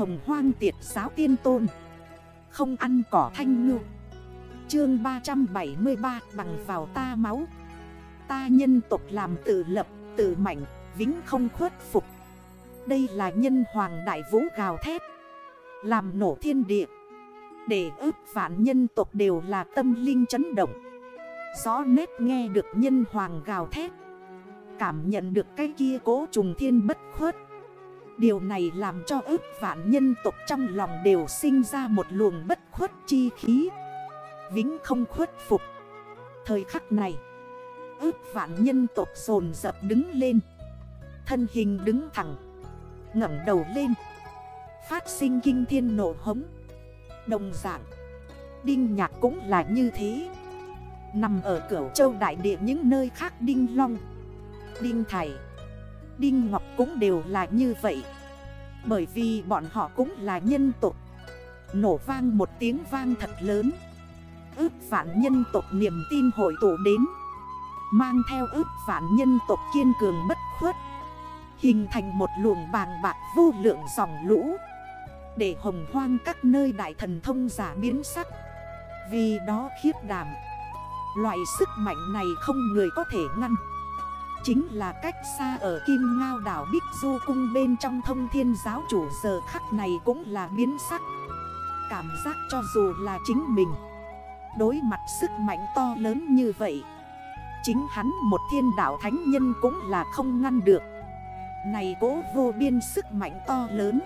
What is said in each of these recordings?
hồng hoang tiệt giáo tiên tôn. Không ăn cỏ thanh ngư. Chương 373 bằng vào ta máu. Ta nhân tộc làm tự lập, tự mạnh, vĩnh không khuất phục. Đây là nhân hoàng đại vũ gào thét. Làm nổ thiên địa. Để ước vạn nhân tộc đều là tâm linh chấn động. Gió nét nghe được nhân hoàng gào thét. Cảm nhận được cái kia cố trùng thiên bất khuất. Điều này làm cho ước vạn nhân tộc trong lòng đều sinh ra một luồng bất khuất chi khí. Vĩnh không khuất phục. Thời khắc này, Ước vạn nhân tộc dồn dập đứng lên. Thân hình đứng thẳng, ngẩng đầu lên. Phát sinh kinh thiên nổ hống. Đồng dạng, Đinh nhạc cũng là như thế. Nằm ở cửa châu đại địa những nơi khác Đinh Long, Đinh Thầy Đinh Ngọc cũng đều là như vậy. Bởi vì bọn họ cũng là nhân tục Nổ vang một tiếng vang thật lớn. Ước vạn nhân tục niềm tin hội tụ đến. Mang theo ước vạn nhân tục kiên cường bất khuất. Hình thành một luồng bàng bạc vô lượng dòng lũ. Để hồng hoang các nơi đại thần thông giả biến sắc. Vì đó khiếp đảm. Loại sức mạnh này không người có thể ngăn. Chính là cách xa ở Kim Ngao đảo Bích Du Cung bên trong thông thiên giáo chủ giờ khắc này cũng là biến sắc. Cảm giác cho dù là chính mình, Đối mặt sức mạnh to lớn như vậy, Chính hắn một thiên đảo thánh nhân cũng là không ngăn được. Này cố vô biên sức mạnh to lớn,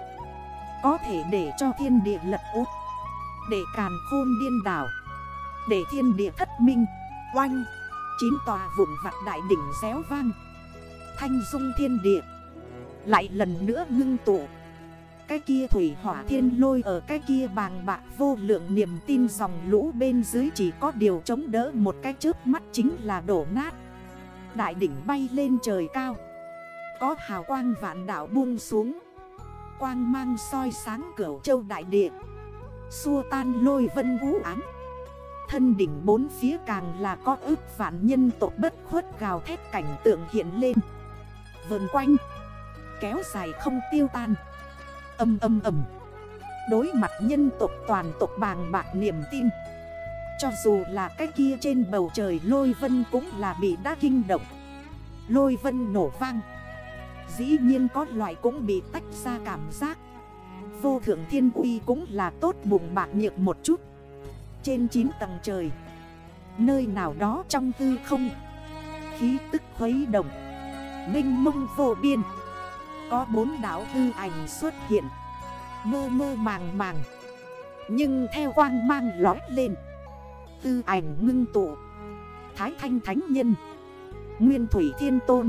Có thể để cho thiên địa lật út Để càn khôn điên đảo, Để thiên địa thất minh, Oanh. Chín tòa vụn vặt đại đỉnh réo vang. Thanh dung thiên địa. Lại lần nữa ngưng tụ. Cái kia thủy hỏa thiên lôi ở cái kia bàng bạc vô lượng niềm tin dòng lũ bên dưới chỉ có điều chống đỡ một cái trước mắt chính là đổ nát. Đại đỉnh bay lên trời cao. Có hào quang vạn đảo buông xuống. Quang mang soi sáng cửa châu đại địa. Xua tan lôi vân vũ ám. Thân đỉnh bốn phía càng là có ước vạn nhân tộc bất khuất gào thét cảnh tượng hiện lên. Vườn quanh, Kéo dài không tiêu tan. Âm âm âm. Đối mặt nhân tộc toàn tộc bàng bạc niềm tin. Cho dù là cái kia trên bầu trời lôi vân cũng là bị đã kinh động. Lôi vân nổ vang. Dĩ nhiên có loại cũng bị tách ra cảm giác. Vô thượng thiên uy cũng là tốt bụng bạc nhược một chút trên 9 tầng trời. Nơi nào đó trong tư không, Khí tức khuấy động Minh mông vô biên. Có bốn đảo hư ảnh xuất hiện, Mơ mơ màng màng, Nhưng theo quang mang lói lên. Tư ảnh ngưng tụ, Thái thanh thánh nhân, Nguyên thủy thiên tôn,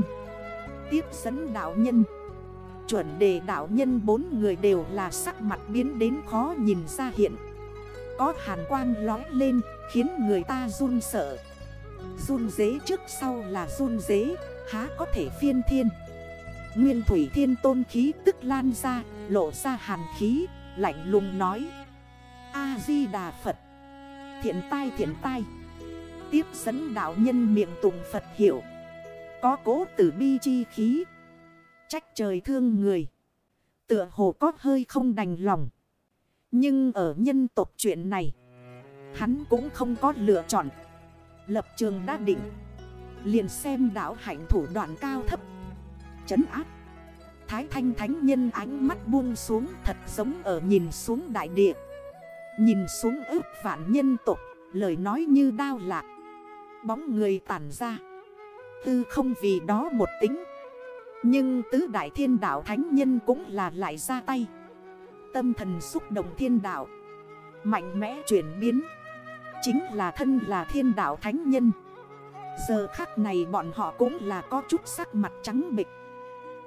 Tiếp dẫn đạo nhân. Chuẩn đề đạo nhân bốn người đều là sắc mặt biến đến khó nhìn ra hiện có hàn quang lói lên, khiến người ta run sợ. Run dế trước sau là run dế, Há có thể phiên thiên. Nguyên thủy thiên tôn khí tức lan ra, Lộ ra hàn khí, Lạnh lùng nói. A-di-đà Phật. Thiện tai thiện tai. Tiếp dẫn đạo nhân miệng tùng Phật hiểu Có cố tử bi chi khí. Trách trời thương người. Tựa hồ có hơi không đành lòng nhưng ở nhân tộc chuyện này, Hắn cũng không có lựa chọn. Lập trường đã định, Liền xem đảo hạnh thủ đoạn cao thấp. Chấn áp. Thái thanh thánh nhân ánh mắt buông xuống Thật giống ở nhìn xuống đại địa. Nhìn xuống ước vạn nhân tộc, Lời nói như đao lạc. Bóng người tản ra. Tư không vì đó một tính. Nhưng tứ đại thiên đảo thánh nhân cũng là lại ra tay. Tâm thần xúc động thiên đạo. Mạnh mẽ chuyển biến. Chính là thân là thiên đạo thánh nhân. Giờ khắc này bọn họ cũng là có chút sắc mặt trắng bịch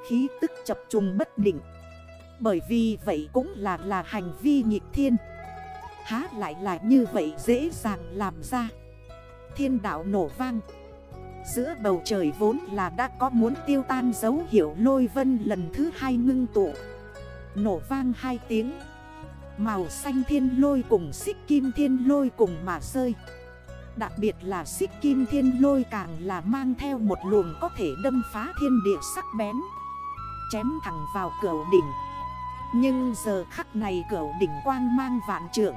Khí tức chập trùng bất định. Bởi vì vậy cũng là là hành vi nghịch thiên. Há lại là như vậy dễ dàng làm ra. Thiên đạo nổ vang. Giữa bầu trời vốn là đã có muốn tiêu tan dấu hiệu lôi vân lần thứ hai ngưng tụ. Nổ vang hai tiếng. Màu xanh thiên lôi cùng xích kim thiên lôi cùng mà rơi. Đặc biệt là xích kim thiên lôi càng là mang theo một luồng có thể đâm phá thiên địa sắc bén, Chém thẳng vào cửa đỉnh. Nhưng giờ khắc này cửa đỉnh quang mang vạn trượng,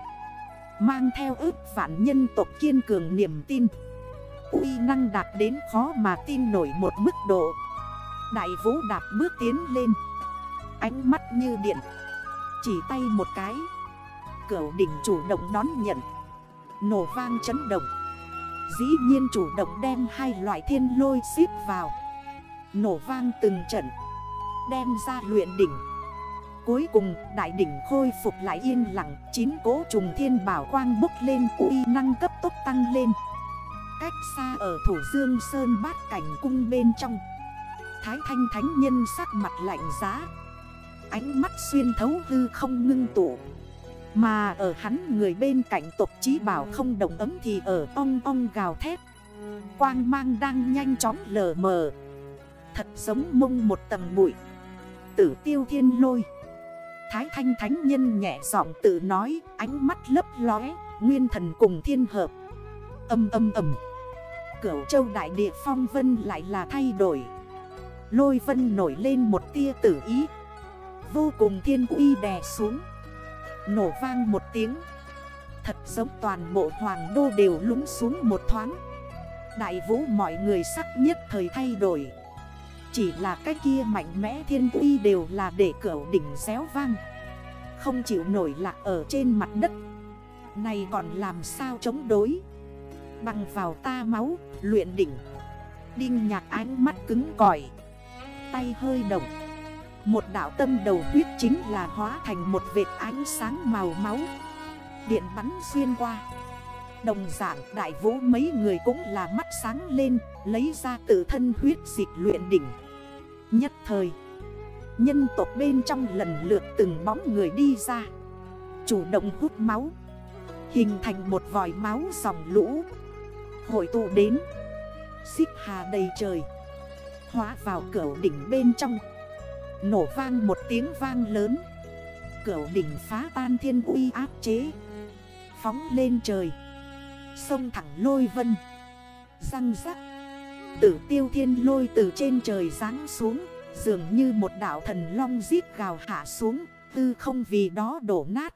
Mang theo ước vạn nhân tộc kiên cường niềm tin. Uy năng đạt đến khó mà tin nổi một mức độ. Đại vũ đạp bước tiến lên. Ánh mắt như điện. Chỉ tay một cái. Cửu đỉnh chủ động đón nhận. Nổ vang chấn động. Dĩ nhiên chủ động đem hai loại thiên lôi xếp vào. Nổ vang từng trận. Đem ra luyện đỉnh. Cuối cùng, đại đỉnh khôi phục lại yên lặng. Chín cố trùng thiên bảo quang bốc lên, uy năng cấp tốc tăng lên. Cách xa ở thủ dương sơn bát cảnh cung bên trong. Thái thanh thánh nhân sắc mặt lạnh giá. Ánh mắt xuyên thấu hư không ngưng tụ. Mà ở hắn người bên cạnh tộc trí bảo không đồng ấm thì ở ong ong gào thét. Quang mang đang nhanh chóng lờ mờ. Thật giống mông một tầng bụi. Tử tiêu thiên lôi. Thái thanh thánh nhân nhẹ giọng tự nói, Ánh mắt lấp lóe, Nguyên thần cùng thiên hợp. Âm âm âm Cửu châu đại địa phong vân lại là thay đổi. Lôi vân nổi lên một tia tử ý. Vô cùng thiên uy đè xuống. Nổ vang một tiếng. Thật giống toàn bộ hoàng đô đều lúng xuống một thoáng. Đại vũ mọi người sắc nhất thời thay đổi. Chỉ là cái kia mạnh mẽ thiên uy đều là để cửu đỉnh xéo vang. Không chịu nổi lạc ở trên mặt đất. Này còn làm sao chống đối? Bằng vào ta máu, luyện đỉnh. Đinh nhạc ánh mắt cứng cỏi. Tay hơi động. Một đảo tâm đầu huyết chính là hóa thành một vệt ánh sáng màu máu. Điện bắn xuyên qua. Đồng dạng, đại vũ mấy người cũng là mắt sáng lên, Lấy ra tự thân huyết dịch luyện đỉnh. Nhất thời, Nhân tộc bên trong lần lượt từng bóng người đi ra. Chủ động hút máu. Hình thành một vòi máu dòng lũ. Hội tụ đến. Xích hà đầy trời. Hóa vào cửa đỉnh bên trong. Nổ vang một tiếng vang lớn. Cửu đỉnh phá tan thiên uy áp chế. Phóng lên trời. Sông thẳng lôi vân. Răng rắc. Tử tiêu thiên lôi từ trên trời ráng xuống. Dường như một đảo thần long giết gào hạ xuống. Tư không vì đó đổ nát.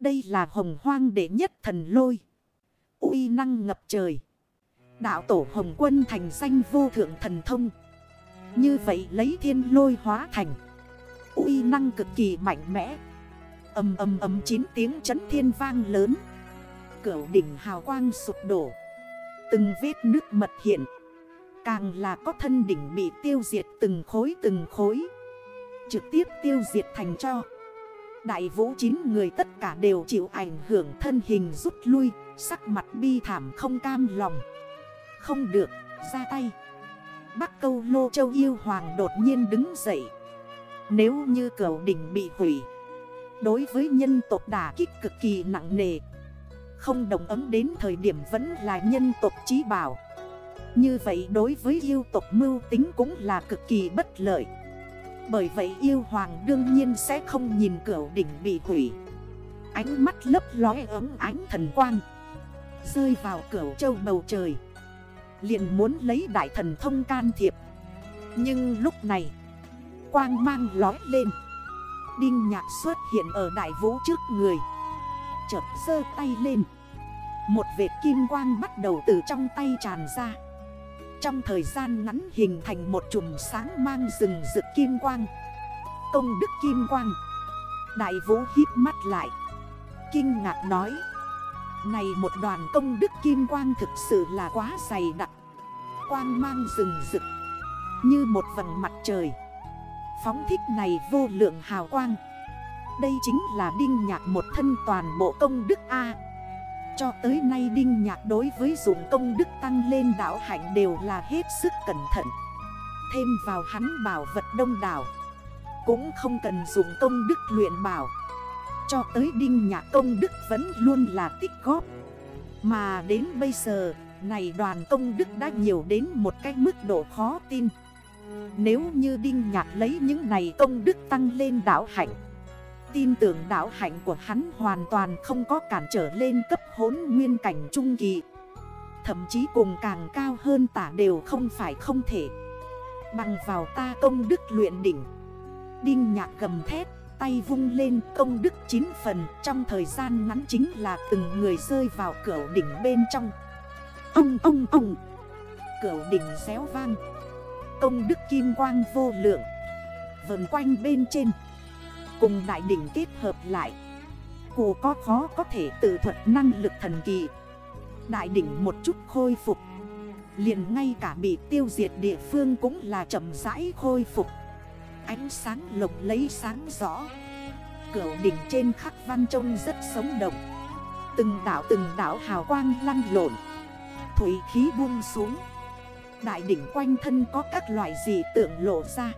Đây là hồng hoang đệ nhất thần lôi. Uy năng ngập trời. Đạo tổ hồng quân thành danh vô thượng thần thông. Như vậy lấy thiên lôi hóa thành. Uy năng cực kỳ mạnh mẽ. Âm âm âm chín tiếng chấn thiên vang lớn. Cửu đỉnh hào quang sụp đổ. Từng vết nước mật hiện. Càng là có thân đỉnh bị tiêu diệt từng khối từng khối. Trực tiếp tiêu diệt thành cho. Đại vũ chín người tất cả đều chịu ảnh hưởng thân hình rút lui Sắc mặt bi thảm không cam lòng. Không được, ra tay. Bắc câu lô châu yêu hoàng đột nhiên đứng dậy. Nếu như cửu đỉnh bị hủy, Đối với nhân tộc đả kích cực kỳ nặng nề. Không đồng ấm đến thời điểm vẫn là nhân tộc trí bảo. Như vậy đối với yêu tộc mưu tính cũng là cực kỳ bất lợi. Bởi vậy yêu hoàng đương nhiên sẽ không nhìn cửu đỉnh bị hủy. Ánh mắt lấp lóe ấm ánh thần quang, Rơi vào cửu châu bầu trời liền muốn lấy đại thần thông can thiệp. Nhưng lúc này, Quang mang lói lên. Đinh nhạc xuất hiện ở đại vũ trước người. Chợt sơ tay lên. Một vệt kim quang bắt đầu từ trong tay tràn ra. Trong thời gian ngắn hình thành một chùm sáng mang rừng rực kim quang. Công đức kim quang. Đại vũ hít mắt lại. Kinh ngạc nói này một đoàn công đức kim quang thực sự là quá dày đặc. Quang mang rừng rực, Như một vầng mặt trời. Phóng thích này vô lượng hào quang. Đây chính là Đinh Nhạc một thân toàn bộ công đức A. Cho tới nay Đinh Nhạc đối với dụng công đức tăng lên đảo hạnh đều là hết sức cẩn thận. Thêm vào hắn bảo vật đông đảo, Cũng không cần dùng công đức luyện bảo. Cho tới Đinh Nhạc công đức vẫn luôn là tích góp. Mà đến bây giờ, này đoàn công đức đã nhiều đến một cái mức độ khó tin. Nếu như Đinh Nhạc lấy những này công đức tăng lên đảo hạnh, Tin tưởng đảo hạnh của hắn hoàn toàn không có cản trở lên cấp hốn nguyên cảnh trung kỳ. Thậm chí cùng càng cao hơn tả đều không phải không thể. Bằng vào ta công đức luyện đỉnh, Đinh nhạc gầm thét tay vung lên, công đức chín phần. Trong thời gian ngắn chính là từng người rơi vào cửa đỉnh bên trong. Ông ông ông. Cửa đỉnh xéo vang. Công đức kim quang vô lượng. Vần quanh bên trên. Cùng đại đỉnh kết hợp lại. Cô có khó có thể tự thuật năng lực thần kỳ. Đại đỉnh một chút khôi phục. Liền ngay cả bị tiêu diệt địa phương cũng là chậm rãi khôi phục. Ánh sáng lộng lấy sáng rõ. Cửu đỉnh trên khắc văn trông rất sống động. Từng đảo từng đảo hào quang lăn lộn. Thủy khí buông xuống. Đại đỉnh quanh thân có các loại dị tượng lộ ra.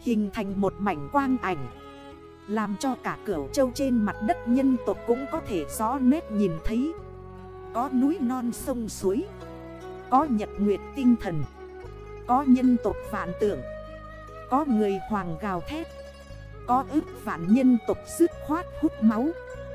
Hình thành một mảnh quang ảnh. Làm cho cả cửu châu trên mặt đất nhân tộc cũng có thể rõ nét nhìn thấy. Có núi non sông suối. Có nhật nguyệt tinh thần. Có nhân tộc vạn tượng. Có người hoàng gào thét. Có ức vạn nhân tộc dứt khoát hút máu.